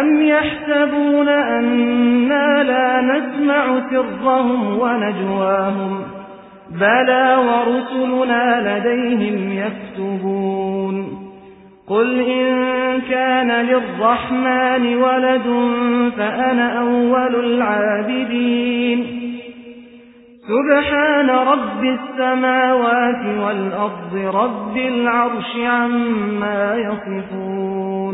أم يحسبون أنا لا نسمع سرهم ونجواهم بلى ورسلنا لديهم يكتبون قل إن كان للرحمن ولد فأنا أول العابدين سبحان رب السماوات والأرض رب العرش عما يصفون